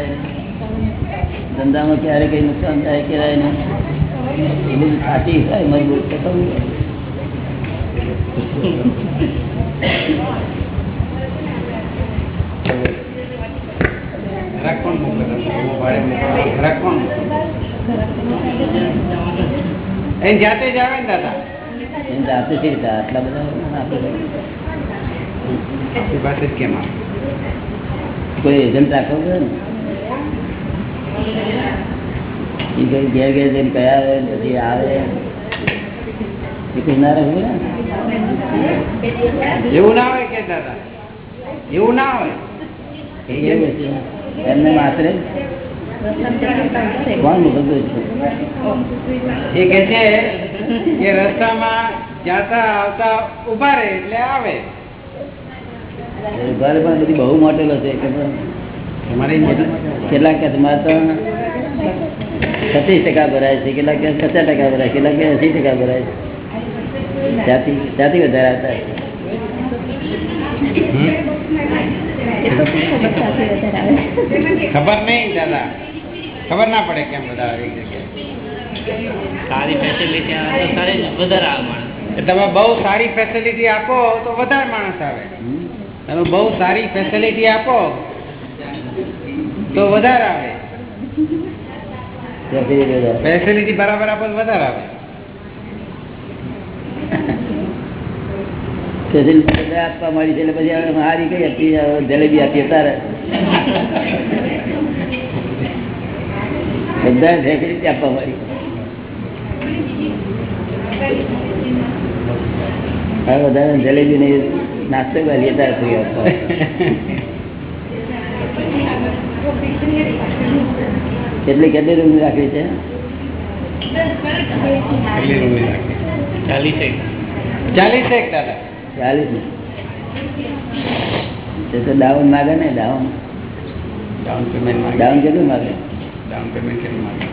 કરાય ધંધામાં ક્યારે કઈ નુકસાન થાય એ બધું સાચી થાય મજબૂત તો થવું જોઈએ. ઘરાક કોણ મોકલે તમને? હું ભાડે મોકલું. ઘરાક કોણ મોકલે? એને જાતે જ આવે ને દાદા એમ તો આપે છે રીતે આટલા બધા. આપણી કોઈ એજન્ટ રાખવો પડે ને એ કઈ ઘેર ઘેર જઈને કયા આવે પછી આવે? એ કઈ ના રાખવું ને? એવું ના હોય કે દાદા? એવું ના હોય. એ એવું છે. એમને માત્ર કોણ મોકલતું છે? એ કે છે કે રસ્તામાં જાતા આવતા ઊભા રહે એટલે આવે. ઘર પણ બધી બહુ મોટેલો છે કે કેટલાક કે તો છત્રીસ ટકા ભરાય છે કેટલાક કે પચાસ ટકા ભરાય કેટલાક કે એસી ટકા ભરાય છે. ત્યાંથી ત્યાંથી વધારે આવતા ખબર નહીં દાદા. ખબર ના પડે કેમ બધા આવી જગ્યાએ સારી ફેસિલિટી આવે તો સારી વધારે આવે માણસ. તમે બહુ સારી ફેસિલિટી આપો તો વધારે માણસ આવે. તમે બહુ સારી ફેસિલિટી આપો તો વધારે આવે. ત્યાંથી વધારે. ફેસિલિટી બરાબર આપો તો વધારે આવે. ફેસિલિટી બધા આપવા મળી છે એટલે પછી હવે હારી કઈ આપી હવે જલેબી આપીએ તારે. બધા ફેસિલિટી આપવા મળી હવે બધા જલેબી ને નાસ્તો કરીએ તારે free આપવા. કેટલી કેટલી રૂમ રાખવી છે? કેટલી રૂમની રાખી? ચાલીસ ચાલીસ એક દાદા ચાલીસ તો ડાઉન માગે ને ડાઉન ડાઉન પેમેન્ટ માંગે. ડાઉન કેટલું માગે? ડાઉન પેમેન્ટ કેટલું માગે?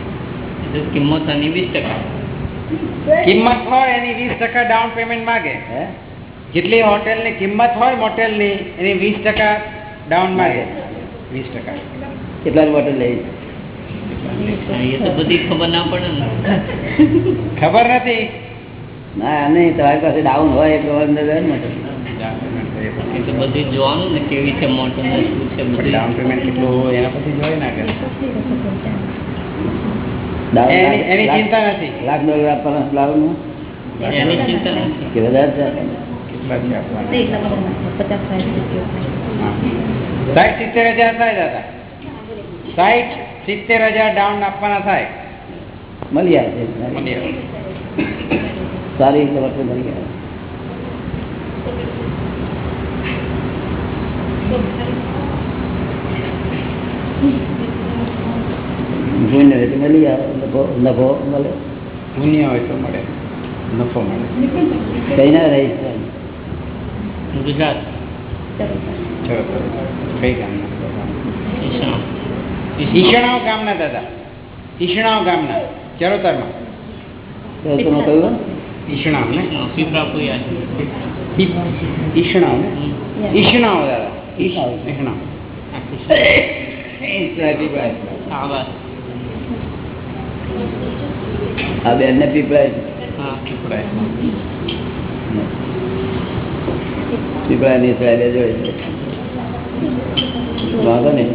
કિંમત એની વીસ ટકા. કિંમત હોય એની વીસ ટકા ડાઉન પેમેન્ટ માગે. હે? જેટલી હોટેલની કિંમત હોય મોટેલની એની વીસ ટકા ડાઉન માગે. વીસ ટકા. કેટલા બોટલ લઈ એ ખબર ના પડે ને. ખબર નથી. ના નહીં તમારી પાસે ડાઉન હોય એટલે અંદર તો બધી જોવાનું ને કેવી છે મોટર ને શું છે બધું ડાઉન પેમેન્ટ કેટલું હોય એના પછી જોઈ ના એની- લાખ- એની લાખ- ચિંતા નથી. લાખ ડોલર આપવાના એની ચિંતા નથી. કે. સાઠ સિત્તેર હજાર થાય દાદા. સાઠ સિત્તેર હજાર ડાઉન આપવાના થાય. મળી આવશે છે સારી રીતે વસ્તુ મળી ગયા. ભૂલ હોય તો મળી આવે. નફો નફો મળે. પુણ્ય હોય તો મળે. નફો મળે. કઈ ના રહી ગુજરાત. કઈ કામ. ઈશણાવ ગામના દાદા. ઈશણાવ ગામના. ચરોતરમાં કહ્યું ઈશણાવ ને? ઈશાન. પીપળાપુરિયા છે. ઈ- ઈશણાવ ને? ઈશણાવ દાદા. ઈશણાવ. ઈશણાવ હા બસ. આ બેન ને પીપળાય હા પીપળા ની સાહેબ જોઈ છે. વાંધો નહીં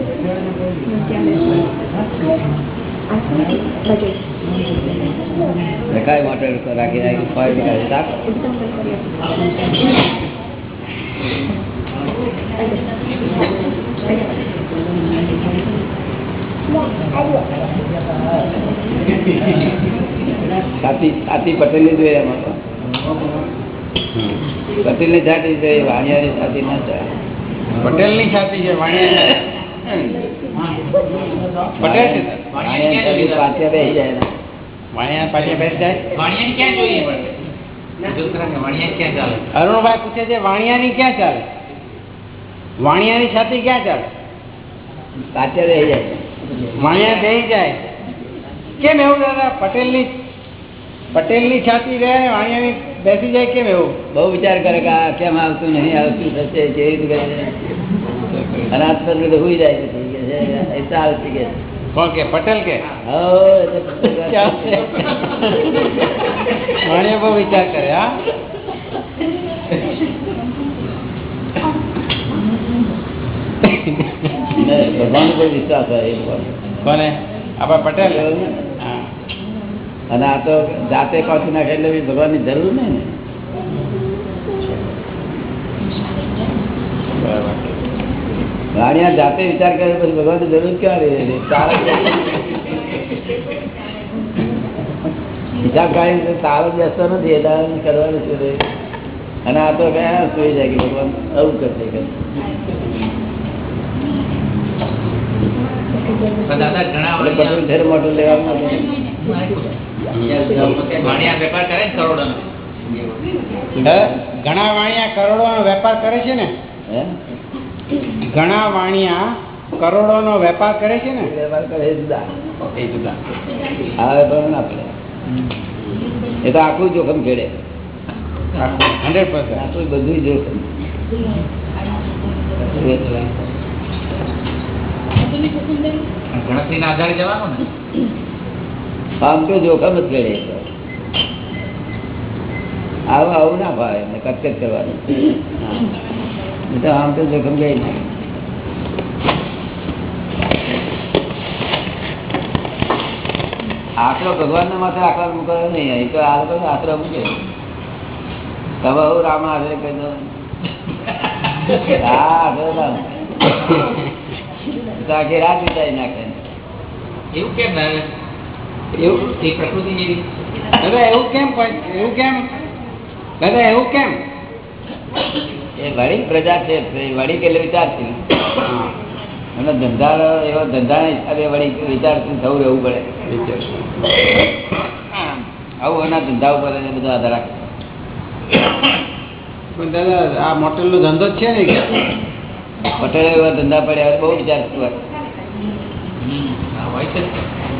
રખાય મોટર રાખી રાખી ફાઈવ નીકાળી રાખો છાતી છાતી પટેલની જોઈએ એમાં તો પટેલની છાતી જોઈએ વાણિયાની છાતી ના ચાલે પટેલની ખ્યાતિ છે વાણિયા પટેલ છે ને. વાણિયા વાણિયાની ક્યાં ચાલે? અરુણભાઈ પૂછે છે વાણિયાની ક્યાં ચાલે? વાણિયાની છાતી ક્યાં ચાલે? વાણિયા બેસી જાય. કેમ એવું દાદા? પટેલની પટેલની છાતી રહે ને વાણિયાની બેસી જાય કેમ એવું? બહુ વિચાર કરે કે આ કેમ આવતું નહીં આવતું થશે કેવી રીતે કરે અને હાથ પર બધું હુઈ જાય પછી કે એ ચાલે છે કે કોણ કે પટેલ કે? હો, એ તો વાણિયા બહુ વિચાર કરે હા? ને ભગવાન ઉપર વિશ્વાસ હોય એ લોકોને. કોને? આપણા પટેલ હા અને આ તો જાતે પાછું નાખે એટલે ભગવાનની જરૂર નહીં ને. રાણીયા જાતે વિચાર કરે પછી ભગવાનની જરૂર ક્યાં રહે? હિસાબ કાઢી તારો બેસતો નથી એટલે કરવાનું છે અને આ તો કયા સુઈ જાય કે ભગવાન આવું કરશે કે વાણિયા- ફેર મોટું લેવાનું નથી. વાણિયા કરોડો કરે ને? ઘણા વેપાર કરે છે ને? ઘણા વાણિયા કરોડોનો વેપાર કરે છે ને? વેપાર કરે જુદા. એ જુદા. આ વેપાર ના પડે. એ તો આખું જોખમ ખેડે. હંડ્રેડ પર્સન્ટ આખું બધું જોખમ. ગણતરીના આધારે જવાનું ને? તો જોખમ જ એ આવું આવું ના ભાવે, એમને કટકટ કરવાનું. તો આમ તો જોખમ ગઈ નહીં આકરો ભગવાન ના માથે આકરા મૂકો નહીં અહીં તો આ લોકો આકરા મૂકે. તમે હું રામ આશરે કહી દો. આખી રાત વિચારી નાખે. એવું કેમ? એવું એ પ્રકૃતિ જેવી દાદા એવું કેમ એવું કેમ? દાદા એવું કેમ? એ વળી પ્રજા છે વળી કે વિચાર છે હા ધંધા એવો ધંધા હિસાબે વળી વિચાર થવું રહેવું પડે. આવું એના ધંધા ઉપર બધો આધાર રાખે. પણ દાદા આ મોટેલનો ધંધો જ છે ને પટેલ એવા ધંધા પડ્યા હવે બહુ વિચાર હોય. હોય છે જ.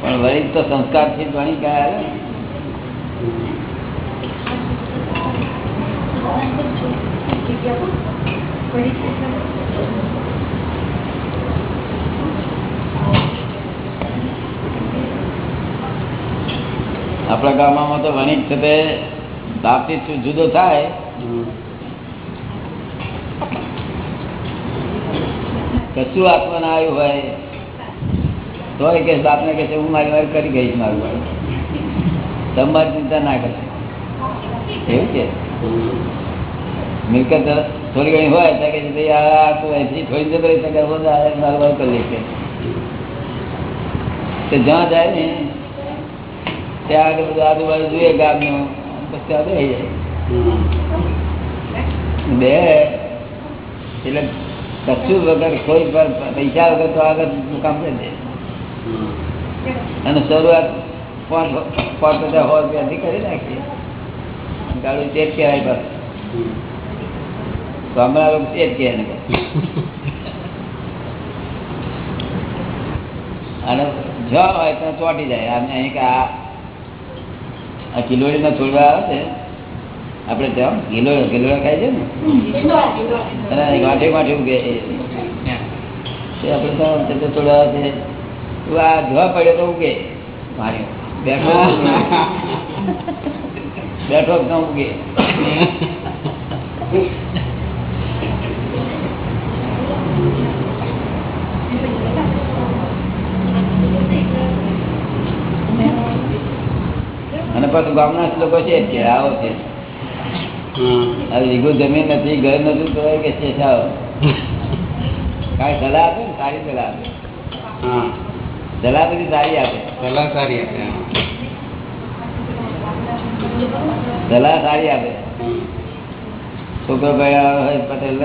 પણ વરિત તો સંસ્કારથી ભણી ગયા આપણા ગામમાં તો વણિક છે તે બાપથી જુદો થાય. કશું હાથમાં ના આવ્યું હોય. તો એ કે બાપને કહે છે હું મારી વાર કરી ગઈશ મારું વાર તમારી ચિંતા ના કરે. એવું છે મિલકત થોડી ઘણી હોય તો કે છે, ભાઈ આ તો અહીંથી થોડી જતો રહી શકે હું આ મારું વાર કરી લઈશ કે. તે જ્યાં જાય ને ત્યાં આગળ બધું આજુબાજુ જોઈએ ગામનું પછી ત્યાં બેસી જાય. બે એટલે કશું વગર કોઈ પણ પૈસા વગર તો આગળ મુકામ કરી અને શરૂઆત પાંચ પાંચ પચાસ સો રૂપિયાથી કરી નાખીએ. ગાડું તે જ કહેવાય બસ. ગામડા લોકો તે જ કહે ને અને જો હોય તો ચોટી જાય. અને અહીં કે આ કિલોડીના છોડવા આવે છે. આપણે ત્યાં ગીલો ગીલો ખાય છે ને. અને ગાંઠે ગાંઠે ઉગે એ. આપણે તો થોડા છે આ જોવા પડ્યો તો ઉગે બેઠો બેઠો ન ઉગે અને પાછું ગામના લોકો છે કે આવો છે. હવે વીઘો જમીન નથી ઘર નથી તો કે છે કાંઈ સલાહ આપે ને સારી સલાહ આપે. સલાહ બધી સારી આપે. સલાહ સારી આપે સલાહ સારી આપે. છોકરો ભાઈ પટેલ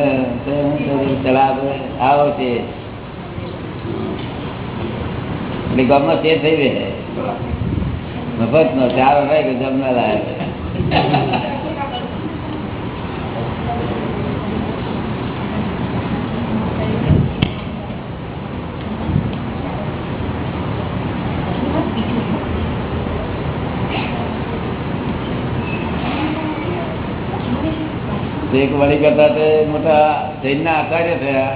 સલાહ આપે. આવો છે. એટલે ગામમાં તે થઈ રહે. મફત નો ચાર હોય કે જમના લાવે તે એક વળી કરતા તે મોટા જૈનના આચાર્ય થયા.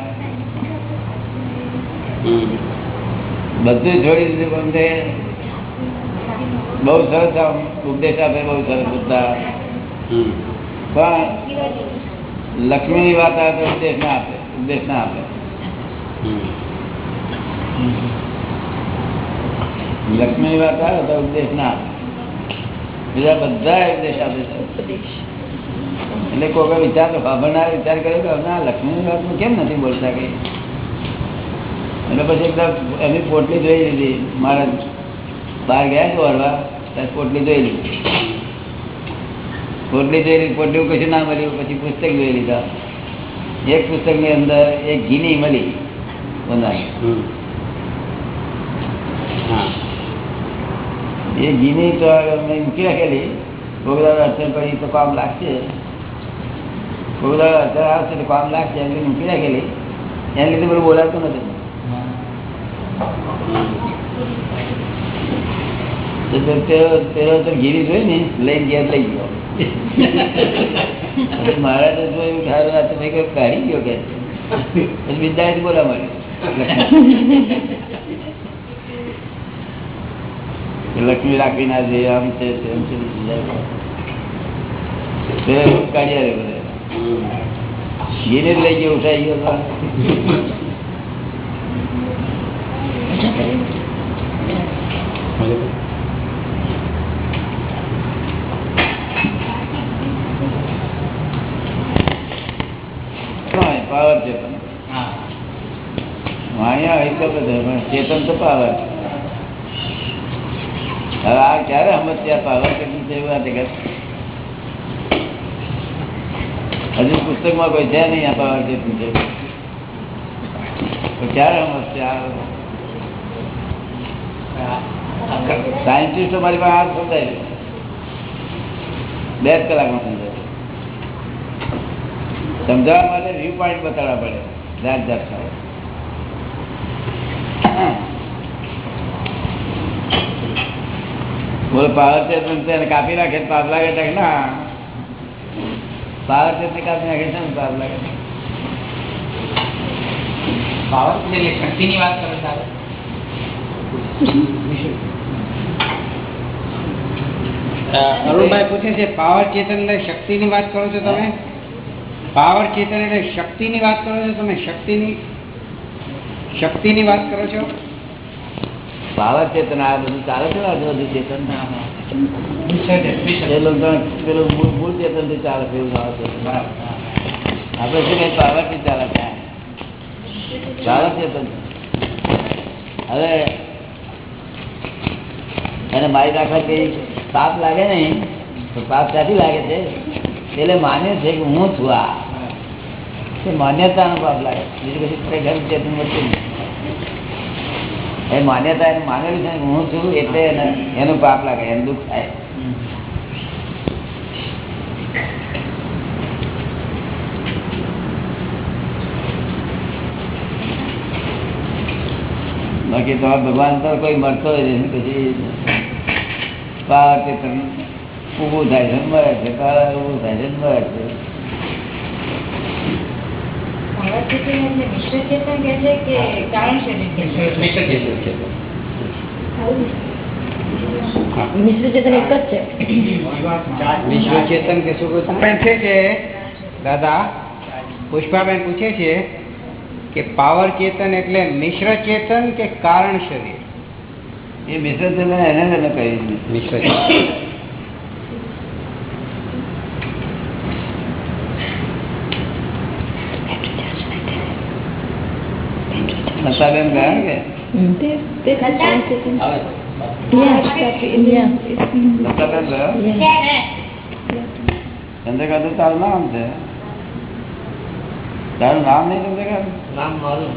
બધું છોડી દીધું પણ તે બહુ સરસ આમ ઉપદેશ આપે, બહુ સરસ બધા પણ લક્ષ્મીની વાત આવે તો ઉપદેશ ના આપે, ઉપદેશ ના આપે. લક્ષ્મીની વાત આવે તો ઉપદેશ ના આપે. બીજા બધા ઉપદેશ આપે છે. એટલે કોઈ વિચાર તો વિચાર કર્યો કે ના લક્ષ્મીની વાત કેમ નથી બોલતા કઈ એટલે પછી એકદમ એમની પોટલી જોઈ લીધી. મારા બહાર ગયા છો હરવા ત્યારે પોટલી જોઈ લીધી. પોટલી જોઈ લીધી પોટલી કશું ના મળ્યું? પછી પુસ્તક જોઈ લીધા. એક પુસ્તકની અંદર એક ઘીની મળી. બનાવી એ ઘીની તો મૂકી રાખેલી. ભોગદાર અડચણ પડી તો કામ લાગશે. કોગદાર અડચણ આવશે તો કામ લાગશે. એમ મૂકી રાખેલી લીધે બધું બોલાતું નથી. ગીરી જોઈ ને, લઈને ગયા લઈ ગયો. મારા તો જોયું હારું આ કાઢી ગયો કે. વિદ્યાર્થી બોલા મળ્યું લક્ષ્મી રાખી ના દે આમ છે છે કાઢ્યા રે બધે. ગીરે લઈ ગયો ઉઠાઈ ગયો પાવર અહીંયા હોય તો બધે, પણ ચેતન તો પાવર હવે આ ક્યારે સમસ્યા પાવર કેટલી છે આ જગત હજુ પુસ્તકમાં કોઈ છે નહીં આપણા પાવર પૂછે સમજ્યા મારી પાસે આ સમજાય બે જ કલાકમાં સમજાવવા માટે વ્યૂ પોઈન્ટ બતાવવા પડે. જાત જાત બોલો, પાવર છે કાપી નાખે પાપ લાગે ના. પાવર ચેતન કાપી નાખે છે પાવર લાગે પાવર એટલે શક્તિની વાત કરો તારે અરુણભાઈ પૂછે છે, પાવર ચેતન એટલે શક્તિની વાત કરો છો તમે? પાવર ચેતન એટલે શક્તિની વાત કરો છો તમે? શક્તિની શક્તિની વાત કરો છો? પાવર ચેતન આ બધું ચાલે છે બધું ચેતન? પેલું મૂળ ચેતનથી ચાલે કઈ હવે એને મારી નાખવા કઈ પાપ લાગે નહીં, તો પાપ ક્યાંથી લાગે છે? એટલે માન્ય છે કે હું છું આ. માન્યતાનો પાપ લાગે બીજું કશું ખરેખર ચેતન વચ્ચે નહીં. એ માન્યતા એને માનેલી છે હું છું એટલે એનું પાપ લાગે, એનું દુઃખ થાય. બાકી તો ભગવાન તો કોઈ મળતો જ નથી પછી પાક ઊભું થાય છે મળે છે કાળા ઊભું થાય છે મળે છે. મિશ્ર ચેતન કે છે કે કારણ શરીર કે છે. મિશ્ર ચેતન એક જ છે. વિશ્વ ચેતન કે શું બેન છે કે દાદા પુષ્પાબેન પૂછે છે કે પાવર ચેતન એટલે મિશ્ર ચેતન કે કારણ શરીર? એ મિશ્ર ચેતન એને જ અમે કહી દીધું. મિશ્ર ચેતન. નતાબેન ગયા કે? નતાબેન ગયા? ચંદ્રકાંત તારું નામ છે? તારું નામ નહીં ચંદ્રકાંત નામ મારું.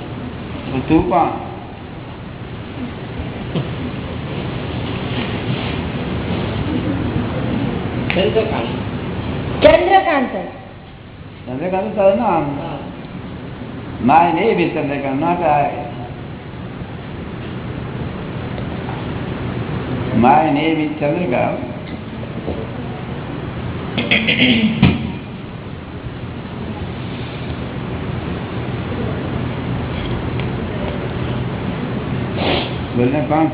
તો કોણ? ચંદ્રકાંત. ચંદ્રકાંત ચંદ્રકાંત તારું નામ? માય નહીં બી ચંદ્રકાંત ના કાય My name is Chandragaon. બોલને કોણ?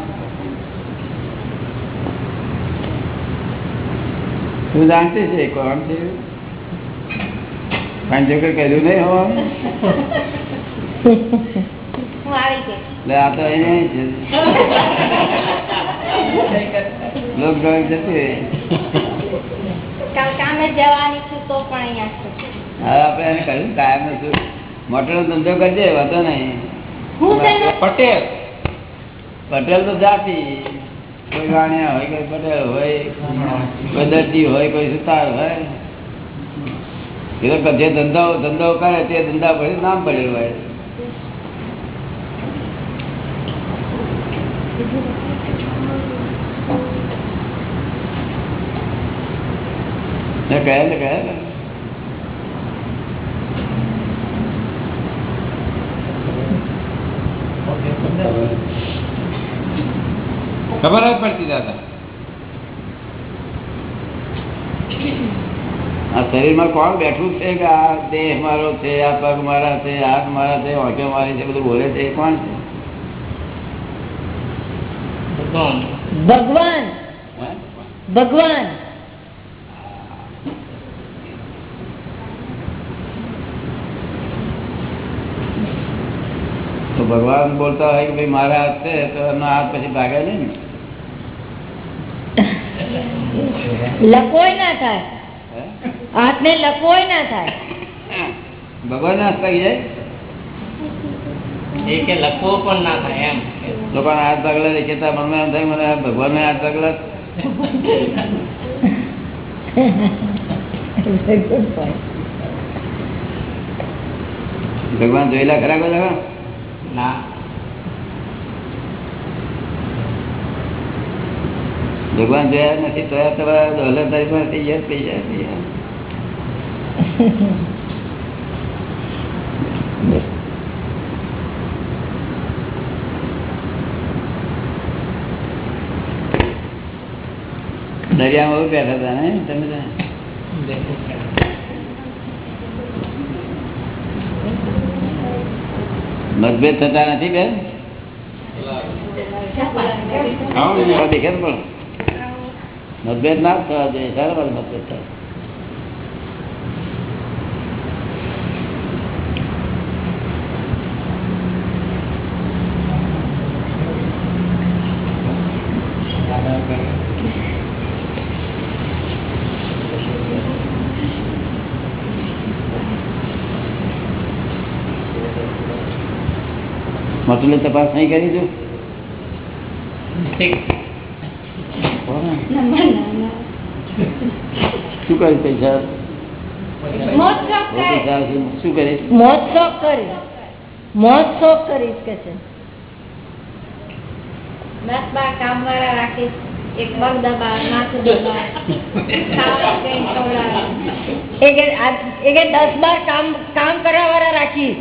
તું જાણતી છે કોણ છે? પંચોકર કર્યું નહીં હોવાનું આ તો એને લોક ડ્રોઈંગ જતી આપણે કહ્યું કાયમ શું મોટરનો ધંધો કરજે વાંધો નહીં. હું છે ને? પટેલ. પટેલ તો જાતિ. કોઈ વાણિયા હોય કોઈ પટેલ હોય કોઈ દર્દી હોય કોઈ સુતાર હોય. એ તો જે ધંધો ધંધો કરે તે ધંધા પછી નામ પડેલું હોય. ને કહે ને કહે ને. ખબર જ પડતી દાદા. આ શરીરમાં કોણ બેઠું છે કે આ દેહ મારો છે આ પગ મારા છે હાથ મારા છે ઓકે મારી છે બધું બોલે છે એ કોણ છે? ભગવાન. ભગવાન હે? ભગવાન બોલતા હોય કે ભાઈ મારા હાથ છે તો એમનો હાથ પછી ભાગે નહીં ને? લકોય ના થાય? હાથને લકોય ના થાય. ભગવાન હાથ થઈ જાય? એ કે લખવો પણ ના થાય એમ. લોકોના હાથ ભાગલા દેખેતા એમ થાય મને ભગવાન હાથ ભાગલા ભગવાન જોયેલા ખરા જગા? ના ભગવાન જોયા નથી તો તમારા દોલત પણ થઈ જાય થઈ જાય થઈ જાય દરિયામાં બેઠા હતા ને તમે તો? મતભેદ થતા નથી બેન? દેખે પણ મતભેદ ના થવા જોઈએ સારા મતભેદ થાય. મટુલે તપાસ નહીં કરી તું શું કરી પૈસા કરે. શોખ શોખ કરીશ કે છે. દસ બાર કામ વાળા રાખીશ એક પગ દબા માથું દબા દસ બાર કામ કામ કરવા વાળા રાખીશ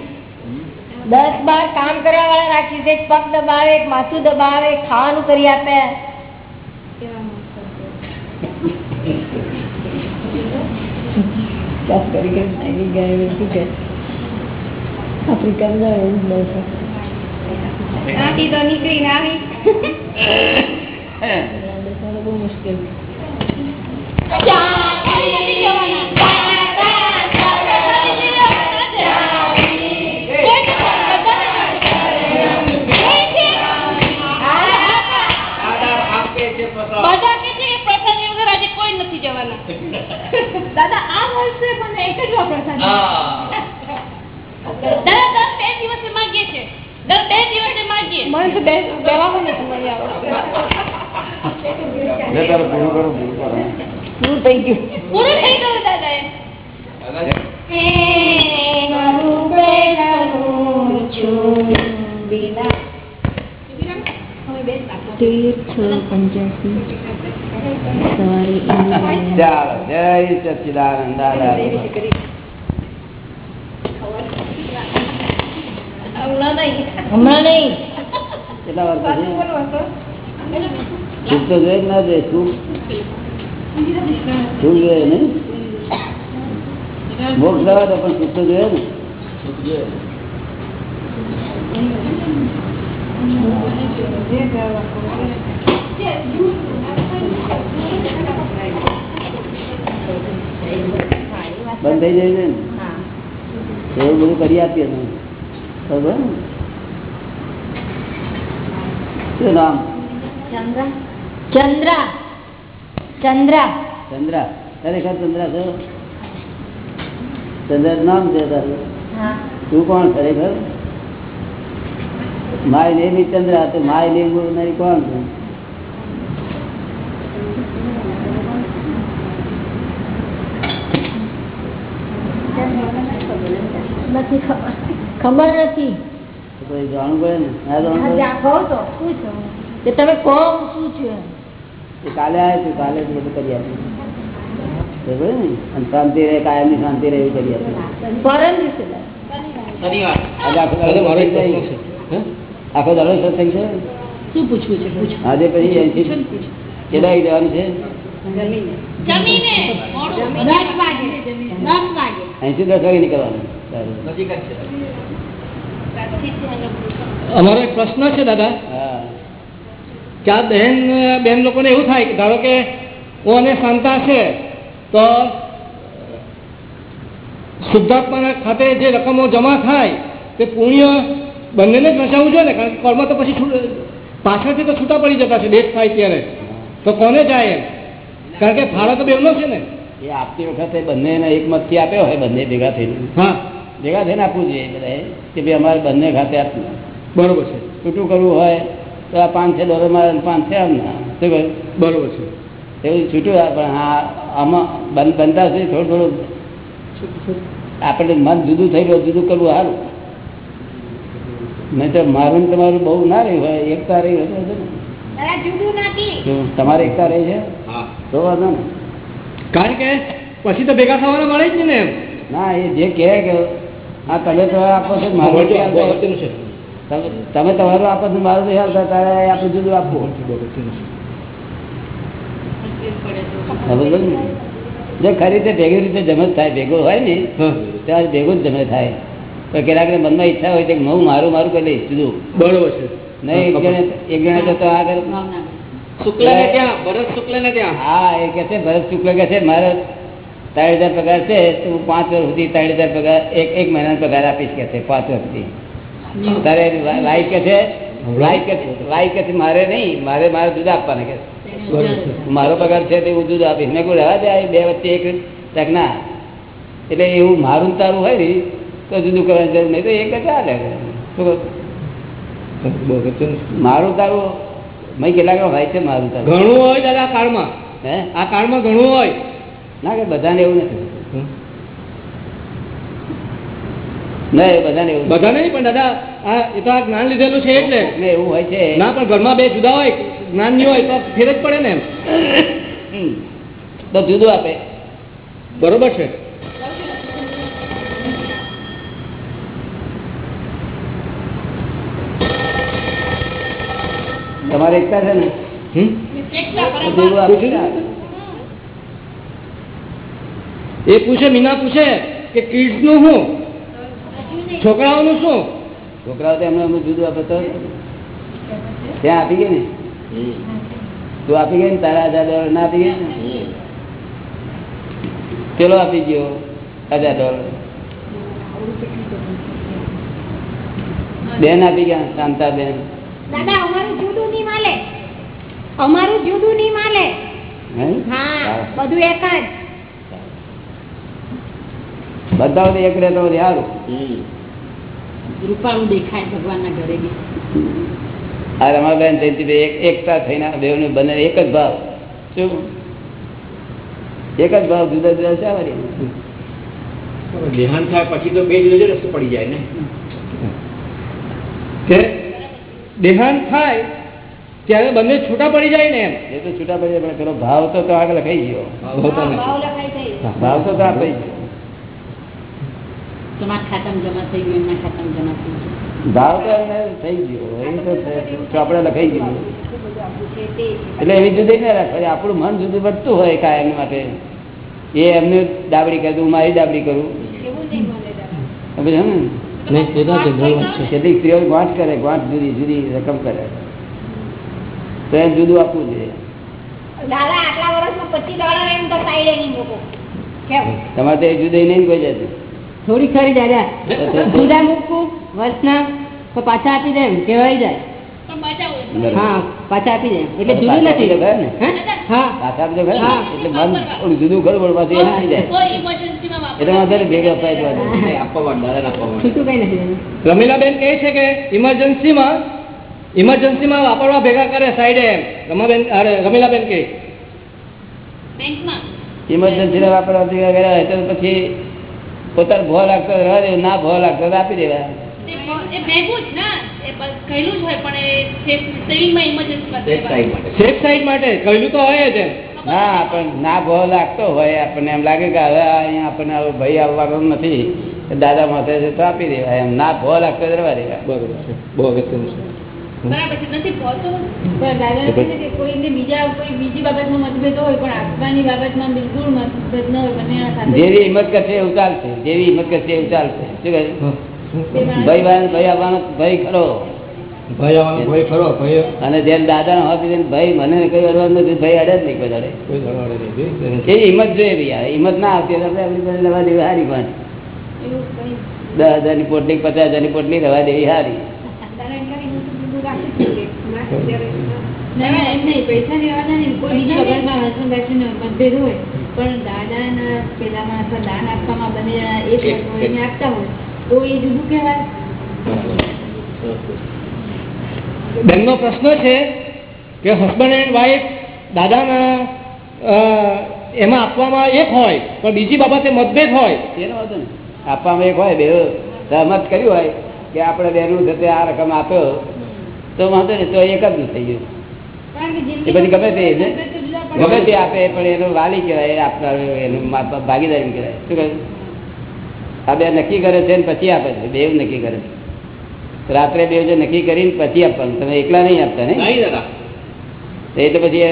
દસ બાર કામ કરવા વાળા રાખી એક પગ દબાવે એક માથું દબાવે ખાવાનું કરી આપે. ચોપ નથી જવાના. દાદા આ વર્ષે મને એક જ વાર પ્રસાદી દાદા દર બે દિવસે માગીએ છે. દર બે દિવસે માગીએ. મને તો બે દેવામાં નથી મળી આ વર્ષે. લે તારે પૂરું કરો પૂરું કરો. પૂરું થઈ ગયું. પૂરું થઈ ગયું દાદા એમ. તેર છ પંચ્યાસી. સવારે ચાલો જય સચિદાનંદ હમણાં નહીં. કેટલા વાર સુખ તો જોઈએ ના જોઈએ સુખ સુખ જોઈએ નહીં? મોક્ષ લેવા દો પણ સુખ તો જોઈએ ને? બંધ થઈ જાય ને? એવું બધું કરી આપીએ તમે બરોબર? શું નામ? ચંદ્રા. ચંદ્રા. ચંદ્રા. ચંદ્રા. ખરેખર ચંદ્રા છો? ચંદ્ર નામ છે તારું? હા. તું કોણ ખરેખર? માય નેમ ઇઝ ચંદ્રા તો માય નેમ નહીં કોણ છે નથી ખબર. ખબર નથી. તો કોઈ જાણવું પડે ને? ના જાણવું પડે? કહો તો પૂછો. કે તમે કહો શું છે એ કાલે આવે તું કાલે જ બધું કરી આપીએ બરોબર ને? અને શાંતિ રહે કાયમની શાંતિ રહે એવું કરી આપીએ પરમ દિવસે શનિવાર આજે આખો દાડો સત્સંગ છે શું પૂછવું છે? પૂછો. આજે પછી એસી કેટલા જવાનું છે? દસ વાગે. નીકળવાનું. છે. અમારો એક પ્રશ્ન છે દાદા. ચાર કે આ બહેન બેન લોકોને એવું થાય કે ધારો કે હું અને શાંતા છે તો શુદ્ધાત્મા ખાતે જે રકમો જમા થાય તે પુણ્ય બંનેને જ વસાવવું જોઈએ ને? કારણ કે કર્મ તો પછી છૂટ- પાછળથી તો છૂટા પડી જતા છે ડેટ થાય ત્યારે. તો કોને જાય એમ? કારણ કે ફાળો તો બેવનો છે ને. એ આપતી વખતે બંને એક મતથી આપ્યો હોય બંને ભેગા થઈને. હા. ભેગા થઈને આપવું જોઈએ બધા કે ભાઈ અમારે બંને ખાતે આપવું. બરોબર છે. છૂટું કરવું હોય તો આ પાંચસો ડોલર મારે પાંચસો આમના શું કહ્યું? બરોબર છે. એવું છૂટું પણ હા આમાં બંધ બનતા સુધી થોડું થોડું. આપણે મન જુદું થઈ ગયું જુદું કરવું સારું. નહીં તો મારું તમારું બહુ ના રહ્યું હોય એકતા રહી હોય નહીં. તમારે એકતા રહી છે? તો વાંધો ને કારણ કે પછી તો ભેગા થવાના મળે જ ને ના એ જે કહે કે આ તમે તો આપો છો મારું તમે- તમે તમારું આપો છો મારું નથી આપતા તારે આપણે જુદું આપવું. જો ખરી રીતે ભેગી રીતે જમત થાય ભેગો હોય ને ત્યારે ભેગો જ જમે થાય. તો ને મનમાં ઈચ્છા હોય કે હું મારું મારું કરી લઈશ જુદું બરોબર છે. નહીં એક જણે એક જણે તો તો આગળ શુક્લ ને ત્યાં ભરત શુક્લ ને ત્યાં? હા એ કે છે ભરત શુક્લ કે છે મારે ત્રણ હજાર પગાર છે તો હું પાંચ વર્ષ સુધી ત્રણ હજાર પગાર એક એક મહિનાનો પગાર આપીશ કે છે પાંચ વર્ષ સુધી. તારે વાઈફ કે છે? વાઈફ કે છે? વાઈફ મારે નહીં મારે મારે દૂધ આપવાના કે. મારો પગાર છે તે હું દૂધ આપીશ. મેં કોઈ રહેવા દે બે વચ્ચે એક તક ના. એટલે એવું મારું તારું હોય ને તો જુદું કરવાની જરૂર નહીં. તો એક જ ચાલે મારું તારું મેં કેટલાક હોય છે મારું તારું. ઘણું હોય દાદા આ કાળમાં. હે? આ કાળમાં ઘણું હોય. ના કે બધાને એવું નથી. ના એ બધાને એવું બધા નહીં પણ દાદા આ એ તો આ જ્ઞાન લીધેલું છે એટલે. ને એવું હોય છે. ના પણ ઘરમાં બે જુદા હોય જ્ઞાન નહીં હોય તો ફેર જ પડે ને એમ. તો જુદું આપે. બરોબર છે. તમારે એકતા છે ને? એ પૂછે, મીના પૂછે કે કિડ્સનું શું? છોકરાઓનું શું? છોકરાઓ જુદું આપે તો. ત્યાં આપી ગઈ ને? તું આપી ગઈ ને? તારા હજાર ડોલર ના આપી ગઈ ને? પેલો આપી ગયો હજાર ડોલર બેન આપી ગયા શાંતા બેન દાદા અમારું જુદું નહીં માલે. અમારું જુદું નહીં માલે. હા બધું એક જ. બધા એક રહેતો સારું રૂપાળું દેખાય ભગવાનના ઘરે આ રમાબેન જયંતિભાઈ એકતા થઈને બેવને બંને એક જ ભાવ. શું? એક જ ભાવ જુદા જુદા છે વળી. દેહાંત થાય પછી તો બે જુદા પડી જાય ને. કે દેહાંત થાય ત્યારે બંને છૂટા પડી જાય ને એમ. એ તો છૂટા પડી જાય, પેલો ભાવ તો તો આગળ લખાઈ ગયો. ભાવ લખાઈ થઈ ભાવ તો જમા થઈ ગયું એમના ખાતામાં જમા થઈ ગયું. ભાવ તો થઈ ગયો. એ તો ચોપડે લખાઈ ગયું. એટલે એવી જુદી ના રાખે. આપણું મન જુદું પડતું હોય કાયમ માટે. એ એમને દાબડી કરે હું મારી દાબડી કરું. સમજો ને? નહીં વાત છે. કેટલીક સ્ત્રીઓ ગોંઠ કરે ગોંઠ જુદી જુદી રકમ કરે. તો એને જુદું આપવું જોઈએ. તમારે તો જુદી નહીં કોઈ જતું. થોડી ખરી દાદા. જુદા મૂકવું વર્ષના તો પાછા આપી દે એમ કહેવાય જાય. હા પાછા આપી દે. એટલે જુદું નથી? હે? પાછા આપી. એટલે મન જુદું જાય. એટલે ભેગા અપાય. આપવા. રમીલાબેન કહે છે કે ઇમરજન્સીમાં ઇમરજન્સીમાં વાપરવા ભેગા કરે સાઈડે એમ. રમાબેન અરે રમીલાબેન કે બેંકમાં. ઇમરજન્સી વાપરવા વગેરે તો પછી પોતાનો ભો લાગતો રહેવા દેવું, ના ભો લાગતો આપી દેવા એ ભેગું જ ના એ કહેલું જ હોય પણ એ સેફ સેવિંગમાં ઇમરજન્સી માટે. સેફ સાઈડ માટે? કહેલું તો હોય જ ના પણ ના ભો લાગતો હોય આપણને એમ લાગે કે હવે અહીંયા આપણને હવે ભાઈ આવવાનું નથી દાદા માથે છે તો આપી દેવાય. એમ ના ભો લાગતો રહેવા બરોબર છે. બહુ અગત્યનું છે. બરાબર છે નથી પહોંચતો પણ દાદા કે કોઈને બીજા કોઈ બીજી બાબતમાં મતભેદ હોય પણ આત્માની બાબતમાં બિલકુલ મતભેદ ન હોય સાથે. જેવી હિંમત કરશે એવું ચાલશે જેવી હિંમત કરશે એવું ચાલશે શું કહે ભાઈ ભાઈ ભાઈ આવવાનો ભાઈ ખરો. ભાઈ આવવાનો ભાઈ ખરો ભાઈ અને જેમ દાદા હોતી તેમ ભાઈ મને કઈ અડવાનું નથી ભાઈ અડે જ નહીં કોઈ દાડે. કોઈ ધડવાડે નહીં એ હિંમત જોઈએ ભૈયા હિંમત ના આવતી આપણે આપણી પાસે રવા દેવી હારી પણ દસ હજારની પોટલી પચાસ હજારની પોટલી રવા દેવી હારી. પણ દાદાના પેલામાં દાન આપવામાં બંને જણા એક આપતા હોય. તો એ જુદું કહેવાય? બેનનો પ્રશ્ન છે કે હસબન્ડ એન્ડ વાઈફ દાદાના એમાં આપવામાં એક હોય પણ બીજી બાબતે મતભેદ હોય. એનો વાંધો આપવામાં એક હોય બે સહમત કર્યું હોય કે આપણે બેનું છે તે આ રકમ આપ્યો તો વાંધો નહીં તો એક જ થઈ ગયું. એ બધી ગમે તે. ગમે તે આપે પણ એનો વાલી કહેવાય આપનાર એનું ભાગીદારી કહેવાય. શું કહ્યું? આ બે નક્કી કરે છે ને પછી આપે છે. બેવ નક્કી કરે છે. રાત્રે બે જે નક્કી કરીને પછી આપવાનું. તમે એકલા નહીં આપતા ને નહીં દાદા. એટલે પછી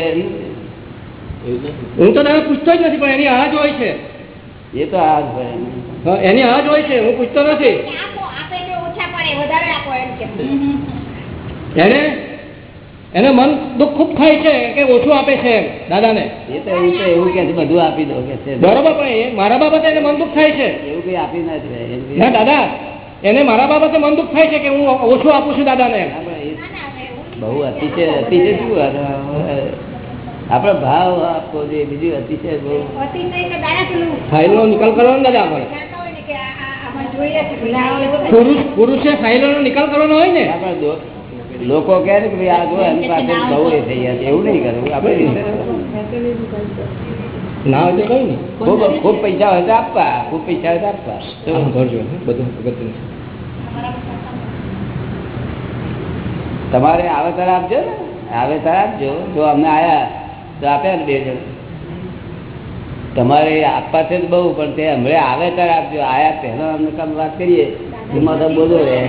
હું તો દાદા પૂછતો જ નથી પણ એની આ જ હોય છે. એ તો આ જ હોય. હા, એની આ જ હોય છે હું પૂછતો નથી. આપો આપે તો ઓછા પડે વધારે આપો એમ કે. એને એને મન દુઃખ ખૂબ થાય છે કે ઓછું આપે છે દાદાને. એ તો એવું તો એવું કે બધું આપી દો કે છે. બરોબર પણ એ મારા બાબતે એને મન દુઃખ થાય છે. એવું કઈ આપી નથી ના દાદા એને મારા બાબતે મન દુઃખ થાય છે કે હું ઓછું આપું છું દાદાને ને ના, એ બહુ અતિશય અતિશય શું આપડે ભાવ આપવો જોઈએ બીજું અતિશય બહુ. ફાઇલો દાદા નિકાલ કરવાનો દાદા આપણે. જાણતા હોય ને કે આ- આ- આમાં જોઈએ છે કે ના હોય તો પુરુષ પુરુષે ફાઇલોનો નિકાલ કરવાનો હોય ને. આપણે લોકો કહે ને કે ભાઈ આ જો એની પાસે બહુ એ થઈ ગયા એવું નહીં કરવું આપણે રીતે ના હોય તો કઈ નહીં. ખૂબ ખૂબ પૈસા હોય તો આપવા ખૂબ પૈસા હોય તો આપવા. તો ભરજો બધું અગત્યનું છે. તમારે આવે તારે આપજો ને. આવે તારે આપજો. જો અમને આયા તો આપ્યા ને બે જણ. તમારે આપવા છે તો બહુ પણ તે હમણાં આવે તારે આપજો. આયા પહેલા અમને કામ વાત કરીએ. એમાં તો બોલો રહે.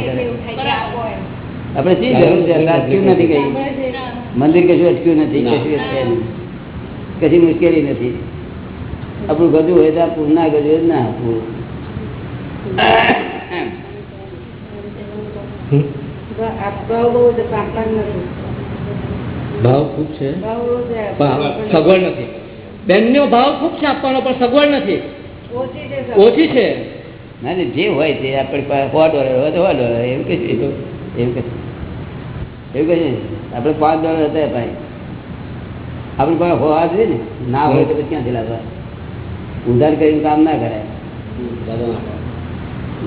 આપણે શી જરૂર છે? અટક્યું નથી કઈ મંદિર કશું અટક્યું નથી? ના. કશું. કશી મુશ્કેલી નથી. આપણું ગજું હોય તો આપવું ના ગજું હોય ના આપવું. ભાવ ખૂબ છે? ભાવ બહુ છે. પણ સગવડ નથી. બેનનો ભાવ ખૂબ છે આપવાનો પણ સગવડ નથી. ઓછી છે ઓછી છે. ના ના, જે હોય તે આપણી પાસે સો ડોલર હોય તો સો ડોલર એવું કશું એવું કશું એવું કશું આપણે પાંચ ડોલર હતા ભાઈ. આપણે પાસે હોવા જોઈએ ને, ના હોય તો પછી ક્યાંથી લાવવા? ઉધાર કરીને કામ ના કરાય.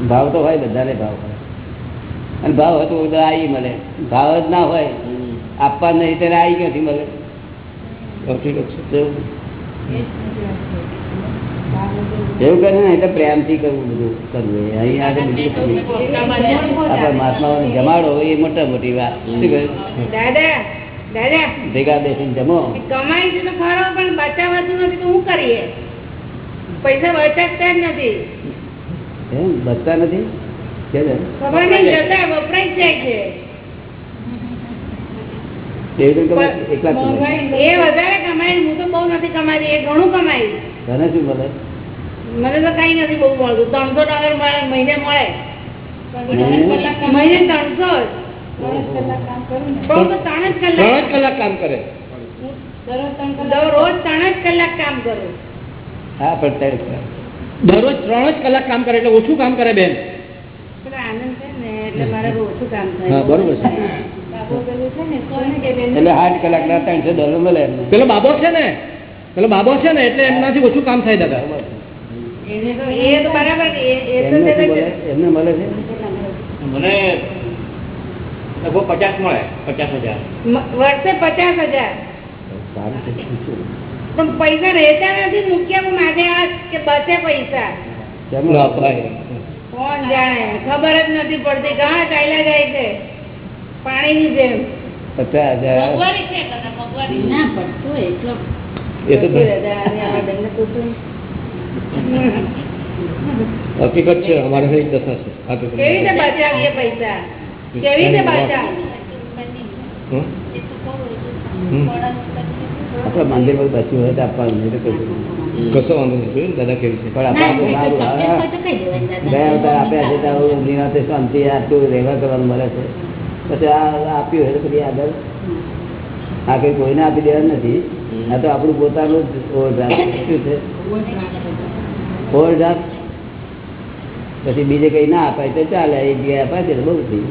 ભાવ તો હોય બધાને ભાવ. હોય અને ભાવ હોય તો ઉધાર આવી મળે. ભાવ જ ના હોય આપવા નહીં ત્યારે આવી ક્યાંથી મળે? ઠીક છે. એવું કરે ને એટલે પ્રેમથી કરવું બધું કરવું અહીં આગળ. આપણા મહાત્માઓને જમાડો એ મોટા મોટી વાત શું કહ્યું? દાદા દાદા ભેગા બેસીને જમો કમાઈ છે તો ખરો પણ બચાવાતું નથી તો શું કરીએ પૈસા બચાવતા જ નથી એમ બચતા નથી? ખબર નહીં જતા વપરાય જાય છે. એ વધારે કમાય હું તો બહુ નથી કમાતી એ ઘણું કમાય તને શું મળે મને તો કઈ નથી બહુ મળતું ત્રણસો ડોલર મળે મહિને મળે. મહિને ત્રણસો ત્રણ જ કલાક. કલાક કામ કરે? રોજ ત્રણ જ કલાક કામ કરું. હા પણ દરરોજ ત્રણ જ કલાક કામ કરે એટલે ઓછું કામ કરે બેન. આનંદ છે ને એટલે મારે બહુ ઓછું કામ થાય. બરોબર છે. બાબો પેલું છે ને કોને એટલે આઠ કલાકના ત્રણસો ડોલર મળે પેલો બાબો છે ને પેલો બાબો છે ને એટલે એમનાથી ઓછું કામ થાય દાદા. એમને મળે? છે? મને લગભગ પચાસ મળે પચાસ હજાર. વર્ષે પચાસ હજાર. પણ પૈસા રહેતા નથી મુખ્ય કે બચે પૈસા? કોણ જાણે? ખબર જ નથી પડતી. ઘણા ચાલ્યા જાય છે પાણીની જેમ. પચાસ હજાર. ના પડતો એટલો તો. હકીકત છે અમારે અહીં દશા છે. તો કેવી રીતે બચાવીએ પૈસા? કેવી રીતે બચાવ હમ? હમ. બચ્યું હોય તો આપવાનું નહીં તો કશું. વાંધો નહીં. દાદા કેવી છે? પણ તો તો ગયા દાદા. આપ્યા છે ત્યાં નિરાતે શાંતિ આટલું રહેવા કરવાનું મળે છે. પછી આ આપ્યું હોય તો પછી આગળ. આ કઈ કોઈને આપી દેવાનું નથી. આ તો આપણું પોતાનું જ ઓવરડ્રાફ્ટ. શું છે? ઓવરડ્રાફ્ટ? પછી બીજે કઈ ના અપાય તો ચાલે. એ જગ્યાએ અપાય છે બહુ થઈ.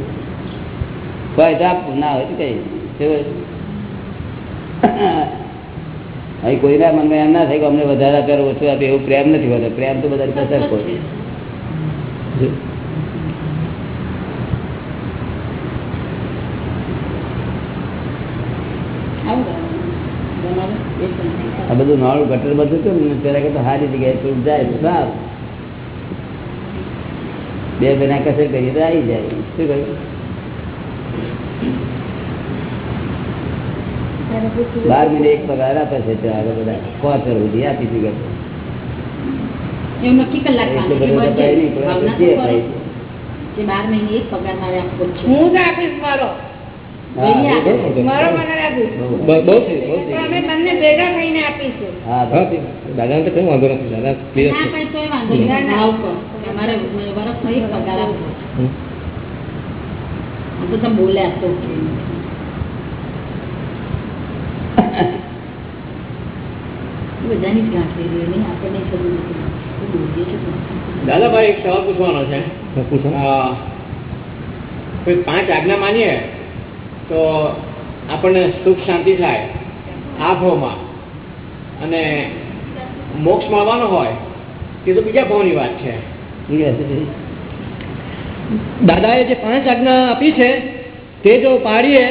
આપવું, ના હોય તો કઈ અહીં કોઈના મનમાં એમ ના થાય કે અમને વધારા કરો ઓછું આપે એવું પ્રેમ નથી હોતો. પ્રેમ તો બધા પચાસ કોઈ આવું કરવાનું. તમારું એ સંસ્થા. આ બધું નાળું ગટર બધું કેમ? ને પેલા કરતા સારી જગ્યાએ થોડું જાય તો સારું. બે બેના કસે કરીએ તો આવી જાય. શું કહ્યું? ત્યારે પૂછ્યું. બાર મહિને એક પગાર આપે છે ત્યાં આગળ બધા. પાંચ વર્ષ સુધી આપી દીધું. એવું નક્કી કલાક એટલે કામ બધું કરે. અપાય નહીં પણ ભાવના આપણે તો જે કરો. અપાય કે બાર મહિને એક પગાર મારે આપવો જ છે. હું જ આપીશ મારો. તો કઈ વાંધો નથી દાદા ક્લિયર છે. બોલ્યા તો બધાની જ ગાંઠ નહીં આપણને ખબર નથી. દાદાભાઈ એક સવાલ પૂછવાનો છે. કોઈ પાંચ આજ્ઞા માનીએ? તો આપણને સુખ શાંતિ થાય આ ભાવમાં અને મોક્ષ મળવાનો હોય તે તો બીજા ભાવની વાત છે. દાદાએ જે પાંચ આજ્ઞા આપી છે તે જો પાડીએ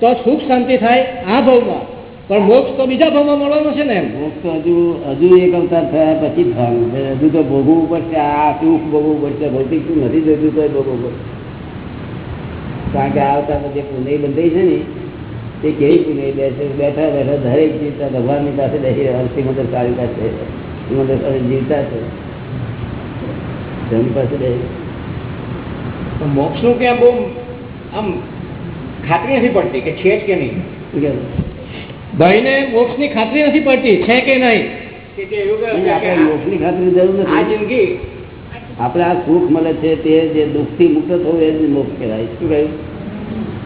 તો સુખ શાંતિ થાય આ ભાવમાં પણ મોક્ષ તો બીજા ભાવમાં મળવાનો છે ને એમ? મોક્ષ તો હજુ હજુ એક અવતાર થયા પછી થવાનું હજુ તો ભોગવવું પડશે. આ સુખ ભોગવવું પડશે. ભૌતિક નથી જતું તો ભોગવવું પડશે. કારણ કે આવતા જે પુનઈ બંધાઈ છે ને તે કેવી પુનઈ બેસે? બેઠા બેઠા દરેક જીવતા ભગવાનની પાસે બેસી શ્રીમંદર કાલિકા છે શ્રીમંદર પાસે. જીવતા છે. તેમની પાસે બેસી. મોક્ષનું ક્યાં બહુ આમ ખાતરી નથી પડતી કે છે કે નહીં? ભાઈને મોક્ષની ખાતરી નથી પડતી છે કે નહીં? મોક્ષની ખાતરી જરૂર આ નથી જિંદગી આપણે આ સુખ મળે છે તે જે દુઃખથી મુક્ત થવું એ જ મોક્ષ કહેવાય. શું કહ્યું?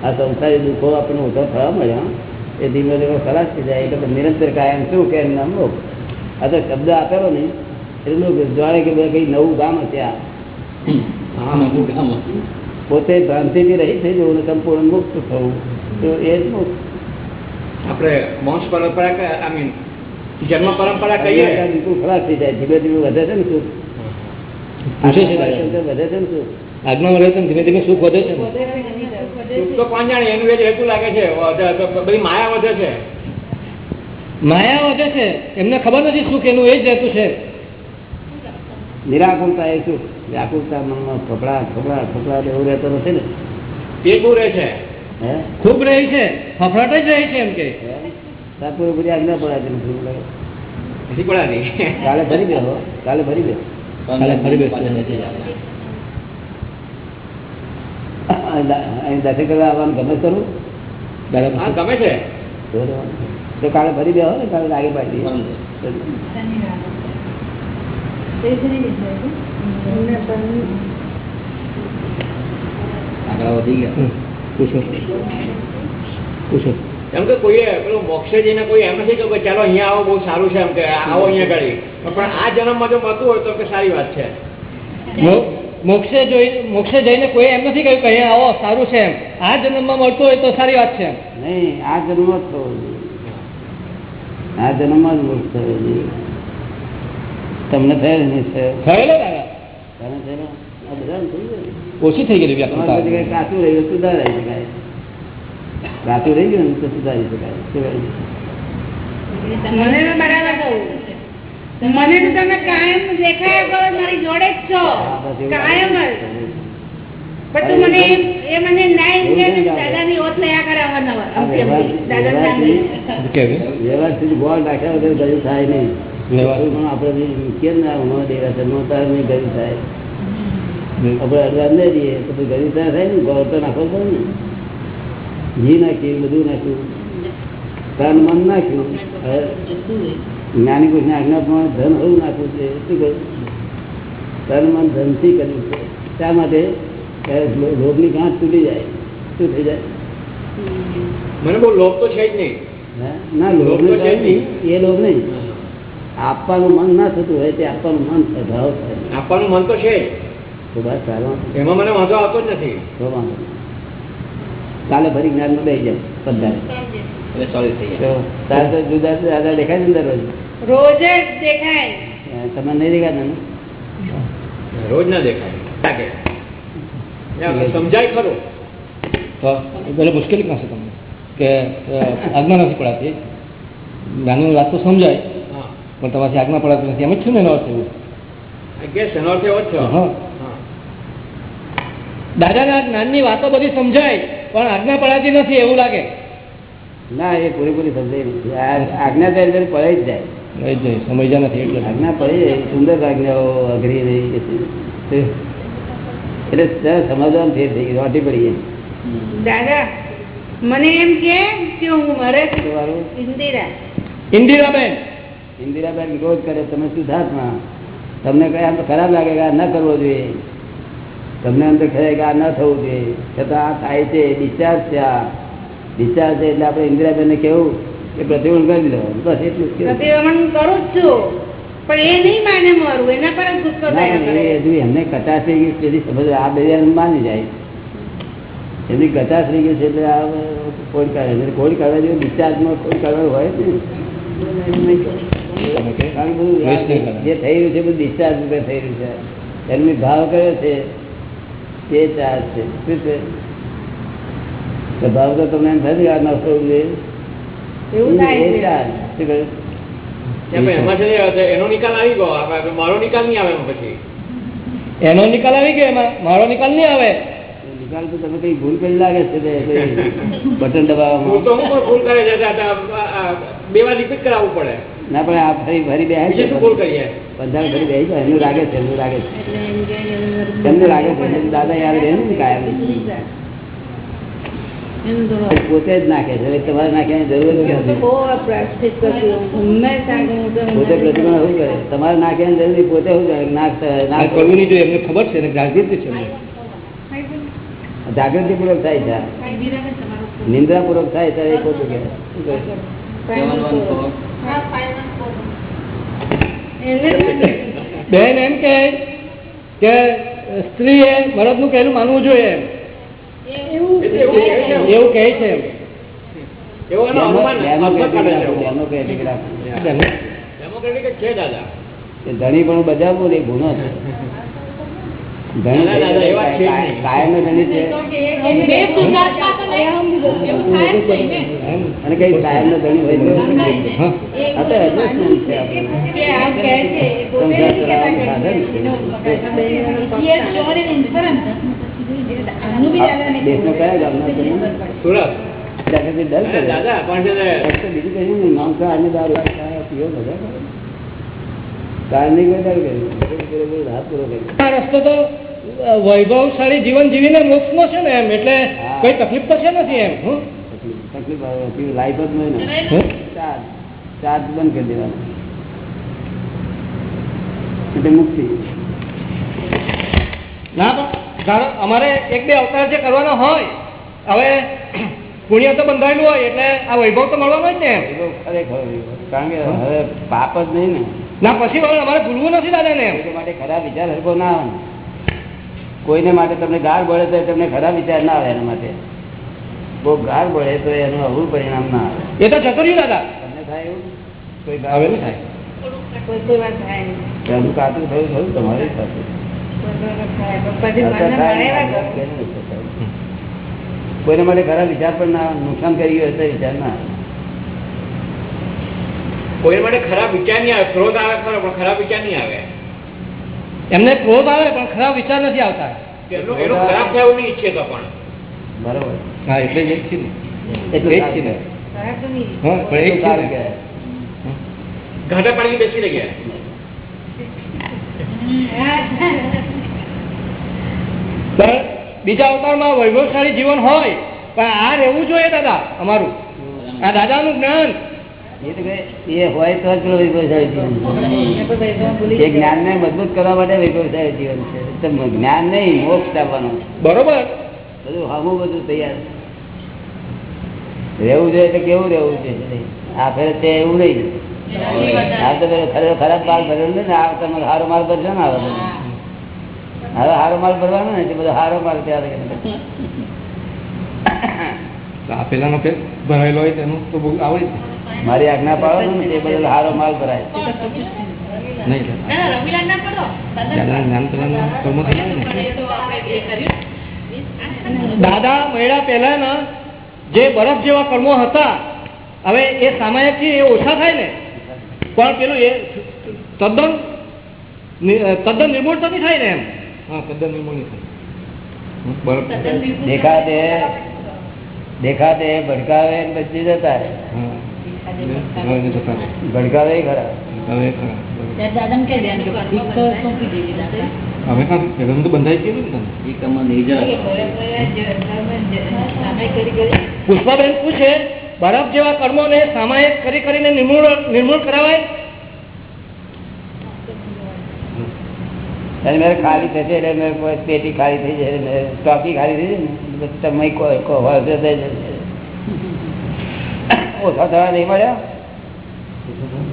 આ સંસારી દુઃખો આપણને ઓછા થવા મળ્યા. એ ધીમે ધીમે ખરાબ થઈ જાય. એટલે નિરંતર કાયમ શું કે નામ મોક્ષ. આ તો શબ્દ આપેલો ને એટલું જાણે કે કઈ નવું ગામ હશે આ. પોતે ભ્રાંતિથી રહી થઈ જવું સંપૂર્ણ મુક્ત થવું. તો એ જ મોક્ષ. આપણે વંશ પરંપરા આઈ મીન જન્મ પરંપરા કહીએ. બિલકુલ થઈ જાય. ધીમે ધીમે વધે છે ને સુખ. પૂછે છે વધે છે ને આજ્ઞા મળે તો ધીમે ધીમે સુખ વધે છે સુખ તો કોણ જાણે એનું એ હેતુ લાગે છે. બધી માયા વધે છે. માયા વધે છે. એમને ખબર નથી સુખ એનું એ જ રહેતું છે. નિરાકુરતા એ સુખ. વ્યાકુરતા મનમાં ફફડા ફફડા ફફડા એવું રહેતો નથી ને. એ બહુ રહે છે. હે? ખૂબ રહે છે. ફફડાટ જ રહે છે એમ કે. તારપુર બધી આજ્ઞા પડાતી નથી નથી કાલે ભરી દે હો. કાલે ભરી દે. દર્શન કરવા આવવાનું ગમે પૂછો. ગમે છે. તો કાલે ભરી દેવા ને કાલે લાગે પાડી છે. વધી ગયા. પૂછો. પૂછો. એમ કે કોઈએ પેલું મોક્ષે જઈને કોઈ એમ નથી કે ચાલો અહીંયા આવો બહુ સારું છે એમ કે આવો અહીંયા ગાડી. પણ આ જન્મમાં જો મળતું હોય તો કે સારી વાત છે. મોક્ષે જોઈ મોક્ષે જઈને કોઈ એમ નથી કહ્યું કે અહીંયા આવો સારું છે એમ. આ જન્મમાં મળતું હોય તો સારી વાત છે નહીં આ જન્મ જ થવો આ જન્મમાં જ મોક્ષ થયો તમને થયેલ નહીં થયો થયેલો દાદા. તમે થયેલો? આ બધાને થઈ ગયું ઓછી થઈ ગયેલી કાચું રહ્યું સુધારાય સુધારી શકાય. કાચું રહી ગયું તો સુધારી શકાય મને તો બરાબર કહું મને તો તમે કાયમ દેખાયા કરો મારી જોડે જ છો. આ બસ એવું કાયમ જ. પણ મને એ મને ના એમ કે ને દાદાની ઓત લયા કરે અવારનવાર. આ વ્યવહાર- દાદા નામ વ્યવહારથી- કેવું? વ્યવહારથી ગોળ રાખ્યા વગર ગયું થાય નહીં. આપણે કેમ ના નો દેવા નો તાર નહીં ગયું થાય. આપણે અડવા ન દઈએ તો ગયું થાય થાય ને ગોળ તો નાખવો પડે ને. ઘી નાખ્યું બધું નાખ્યું. તન મન નાખ્યું. જ્ઞાની પુરુષની આજ્ઞા પ્રમાણે ધન હોવું નાખ્યું છે. શું કહ્યું? તન મન ધનથી કર્યું છે. શા માટે? લોભની ગાંઠ તૂટી જાય. શું થઈ જાય? મને બહુ લોભ તો છે જ નહીં. ના લોભ લોભ તો છે નહીં. એ લોભ નહીં. આપવાનું મન ના થતું હોય તે આપવાનું મન થાય ભાવ થાય. આપવાનું મન તો છે જ. તો બસ સારો. એમાં મને વાંધો આવતો જ નથી. કાલે ફરી જ્ઞાનમાં બેસી જાવ બધા થઈ તારે તો જુદા જુદા દાદા દેખાય ને દરરોજ? રોજ જ દેખાય. તમને નહીં દેખાતા ને? રોજ ના દેખાય. સમજાય ખરું. તો મુશ્કેલી ક્યાં છે તમને? કે આજ્ઞા નથી પડાતી? જ્ઞાનની વાત તો સમજાય હા. પણ તમારી આજ્ઞા પડાતી નથી. એમ જ છું ને એનો અર્થ એવું? એનો અર્થ એવો જ. હા. દાદાના જ્ઞાનની વાતો બધી સમજાય. પણ આજ્ઞા પડાતી નથી એવું લાગે. ના એ પૂરેપૂરી સમજાય નથી. આજ્ઞા તો અંદર પડે જ જાય. એ સમજ્યા નથી એટલે. આજ્ઞા પડી જાય સુંદર આજ્ઞાઓ અઘરી રહી એટલે સમજવાનું ફેર થઈ ગયું વાટી પડી ગઈ દાદા મને એમ કે કે હું મરે ઇન્દિરા. ઇન્દિરાબેન. ઇન્દિરાબેન રોજ કરે તમે શુદ્ધાત્મા તમને કયા ખરાબ લાગે કે આ ન કરવો જોઈએ. તમને અંદર ખરે કે આ ન થવું જોઈએ. છતાં આ થાય છે ડિસ્ચાર્જ છે આ. ડિસ્ચાર્જ છે એટલે આપણે ઇન્દિરાબેનને કેવું કે પ્રતિબંધ કરી દો બસ એટલું પ્રતિક્રમણ કરું જ છું. પણ એ નહીં માને મારું. એના પર ગુસ્સો ના, થયા પણ એ કરે. હજુ એમને કચાશ થઈ ગઈ તેથી સમજ આ બે માની જાય. એમની કચાશ થઈ ગઈ છે એટલે આ કોડ કાઢે છે. કોડ કાઢવા જેવું ડિસ્ચાર્જમાં કોડ કાઢવાનું હોય ને કારણ બધું. જે થઈ રહ્યું છે બધું ડિસ્ચાર્જ થઈ રહ્યું છે. એમની ભાવ કયો છે? તે ચાર્જ છે. શું છે? સ્વભાવ તો તમને એમ થાય આ નસો જોઈએ એવું એ. શું કહ્યું? એનો નિકાલ આવી ગયો. આપણે મારો નિકાલ નહીં આવે એમાં પછી. એનો નિકાલ આવી ગયો એમાં? મારો નિકાલ નહીં આવે? નિકાલ તો તમે કઈ ભૂલ કરી લાગે છે બટન દબાવવામાં. ભૂલ કરે છે આ- આ- આ- બે વાર રિપીટ કરાવવું પડે. ના પણ આ ફરી ફરી બે બીજું શું ભૂલ કરીએ? બધા ફરી બે એમનું લાગે છે એમનું લાગે છે. એમનું લાગે છે. દાદા યાર રહે ને કાયમ. પોતે જ નાખે છે. તમારે નાખવાની જરૂર જ નથી પોતે પ્રતિમા શું કરે? તમારે નાખવાની જરૂર પોતે શું કરે? નાખ કરવું નહીં જોઈએ. એમને ખબર છે ને? જાગૃતિ છે જાગૃતિપૂર્વક જાગૃતિ પૂર્વક થાય છે. નિંદ્રાપૂર્વક નિંદ્રા પૂર્વક થાય ત્યારે એ ખોટું કહેવાય. શું કહે? બેન એમ કહે કે સ્ત્રીએ મરદનું કહેલું માનવું જોઈએ એવું કહે છે. ધણી પણ બજાવવું ને એ ગુનો છે. દાદા પણ છે ને બીજું કઈ નહીં, માંસાહાર અને દારૂ પીવો બધા. કરે. કારની કોઈ દારૂ કરે. રસ્તો તો વૈભવશાળી જીવન જીવીને મોક્ષનો છે ને એમ એટલે કોઈ તકલીફ તો છે નથી એમ હં? તકલીફ લાઈફ જ નહીં ચાર્જ બંધ કરી દેવાનો. એટલે મુક્તિ. ના પણ ધારો અમારે એક બે અવતાર જે કરવાનો હોય હવે પુણ્ય તો બંધાયેલું હોય એટલે આ વૈભવ તો મળવાનો જ ને ખરેખર કારણ કે હવે પાપ જ નહીં ને. ના પછી હવે અમારે ભૂલવું નથી દાદા ને એમ. માટે ખરાબ વિચાર હરકો ના આવે ને. કોઈને માટે તમને ગાર બળે તો તમને ખરાબ વિચાર ના આવે એના માટે બહુ ગાર બળે તો એનું અવરું પરિણામ ના આવે એ તો જતો રહ્યું દાદા તમને થાય એવું કોઈ ગાર નહીં થાય. એનું થયું થયું તમારે એવા કરો. કોઈને માટે ખરાબ વિચાર પણ ના. નુકસાન કરી ગયું હશે વિચાર ના આવે. કોઈ માટે ખરાબ વિચાર નહીં આવે ક્રોધ આવે ખરો પણ ખરાબ વિચાર નહીં આવે એમને ક્રોધ આવે પણ ખરાબ વિચાર નથી આવતા. બરોબર. હા એટલે ને. એ જ છે ને. ને. બીજા અવતારમાં વૈભવશાળી જીવન હોય પણ આ રહેવું જોઈએ દાદા અમારું. આ દાદાનું જ્ઞાન એ હોય તો જ વૈભવશાળી જીવન એ જ્ઞાનને મજબૂત કરવા માટે વૈભવશાળી જીવન છે. જ્ઞાન નહીં મોક્ષ આપવાનો બરોબર. બધું હમું બધું તૈયાર. રહેવું જોઈએ તો કેવું રહેવું છે? આ ફેર તે એવું નહીં. આ તો ખરેખર ખરાબ માલ ભરેલો ને આ તમે સારો માલ ભરશો ને આવે. હવે સારો માલ ભરવાનો ને એટલે બધો સારો માલ તૈયાર કરે. આ ભરાયેલો હોય તેનું તો બહુ આવડે છે. મારી આજ્ઞા પાડો ને તે બદલ હારો માલ ભરાય દાદા મળ્યા પહેલાના જે બરફ જેવા કર્મો હતા હવે એ સામાયિકથી એ ઓછા થાય ને? પણ પેલું એ તદ્દન તદ્દન નિર્મૂળ તો નહીં થાય ને એમ? હા તદ્દન નિર્મૂળ નહીં થાય. બરફ દેખાતે દેખાતે ભડકાવે બચી જતા. ભડકાવે ખરા. ને પુષ્પાબેન પૂછે બરફ જેવા કર્મોને સામાયિક કરી કરીને નિર્મૂળ નિર્મૂળ કરાવાય? અને મારે ખાલી થશે એટલે મેં પેટી ખાલી થઈ જાય ને ટોકી ખાલી થઈ જાય ને તમે કોઈ કોઈ થઈ જશે ઓછા થવા નહીં મળ્યા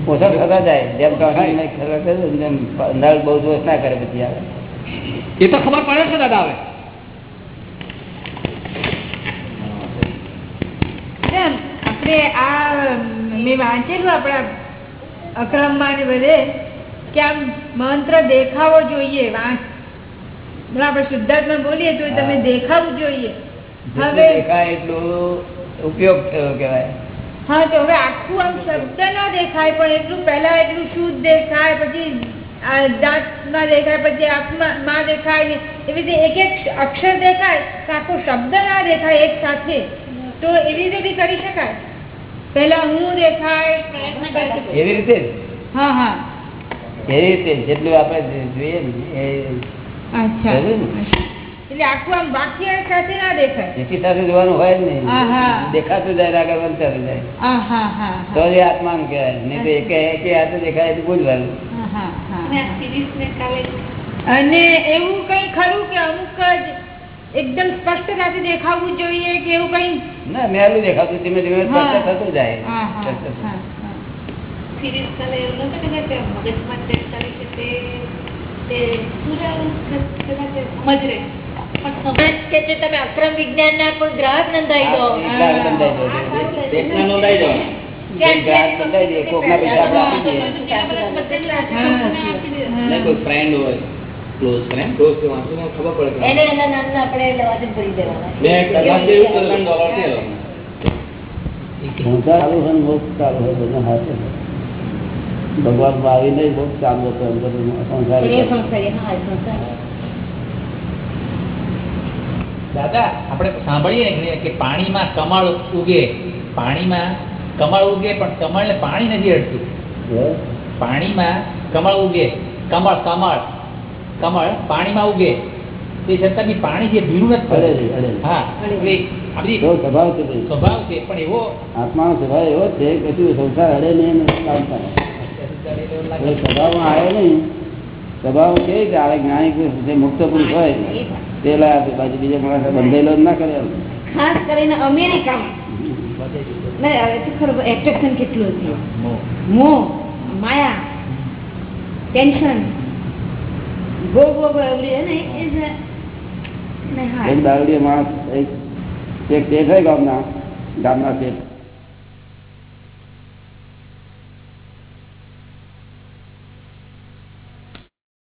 ઓછા થતા જાય. જેમ ટોકી નળ બહુ દોષ ના કરે પછી આવે. એ તો ખબર પડે છે દાદા હવે. આપણે આ મેં વાંચેલું આપણા અક્રમમાં ને બધે. કે આમ મંત્ર દેખાવો જોઈએ વાંચ એટલે આપણે શુદ્ધાત્મા બોલીએ તો તમે દેખાવું જોઈએ. જેટલું હવે દેખાય એટલું ઉપયોગ થયો કહેવાય. હા તો હવે આખું આમ શબ્દ ના દેખાય પણ એટલું પહેલા એટલું શુદ્ધ દેખાય પછી આ દાંતમાં દેખાય પછી આંખમાં માં દેખાય ને એવી રીતે એક એક અક્ષર દેખાય તો આખો શબ્દ ના દેખાય એક સાથે. તો એવી રીતે બી કરી શકાય. પહેલા હું દેખાય એવી રીતે જ. હા હા. એવી રીતે જેટલું આપણે જોઈએ ને એટલે આખું આમ વાક્ય સાથે ના દેખાય? એકી સાથે જોવાનું હોય જ નહીં. હા, હા. દેખાતું જાય આગળ વધતું જાય. હા હા હા. તો જ એ આત્માનું કહેવાય. નહીં તો એકે એકે હાથે દેખાય તો ભૂલવાનું. અને એવું કઈ ખરું કે અમુક જ એકદમ સ્પષ્ટતાથી દેખાવું જોઈએ કે એવું કઈ? ના મેલું દેખાતું ધીમે ધીમે સ્પષ્ટ થતું જાય. કે છે તમે અક્રમ વિજ્ઞાન ના કોઈ ગ્રાહક નોંધાઈ દો એટલા આગળ બંધાઈ જવું. દેશના નોંધાઈ દો એક ગ્રાહક બંધાઈ દઈએ, કોકના પૈસા આપણે આપી દઈએ. ને કોઈ ફ્રેન્ડ હોય ક્લોઝ ફ્રેન્ડ દોસ્ત વાંચીને ખબર પડે કે એને એના નામના આપણે લવાજમ કરી દેવાના મેં કલાક જેવું કરેલું ડોલર છે સંસાર ચાલુ હોય ચાલુ હોય બધું હાથે. ભગવાન ભાવી નહીં બહુ ચાલુ હતો સંસાર દાદા આપણે સાંભળીએ ને કે પાણીમાં કમળ ઉગે. પાણીમાં કમળ ઉગે પણ કમળને પાણી નથી અડતું પાણીમાં કમળ ઉગે. કમળ કમળ. કમળ પાણીમાં ઉગે. તે છતાં બી પાણી જે ભીનું નથી પડે છે, હા સ્વભાવ છે સ્વભાવ છે પણ એવો આત્માનો સ્વભાવ એવો છે કે સંસાર અડે નહીં કામ થાય એટલે સ્વભાવમાં આવે નહીં. સ્વભાવ કેવી રીતે આવે જ્ઞાની પુરુષ જે મુક્ત પુરુષ હોય પેલા બાજુ બીજા માણસ બંધેલો ના કરે ખાસ કરીને અમેરિકામાં. તો એટ્રેક્શન કેટલું હતું? મોહ માયા tension. Go go go every ને ઇઝ એક દારૂડિયો માણસ એક એક શેઠ હોય ગામના ગામના શેઠ.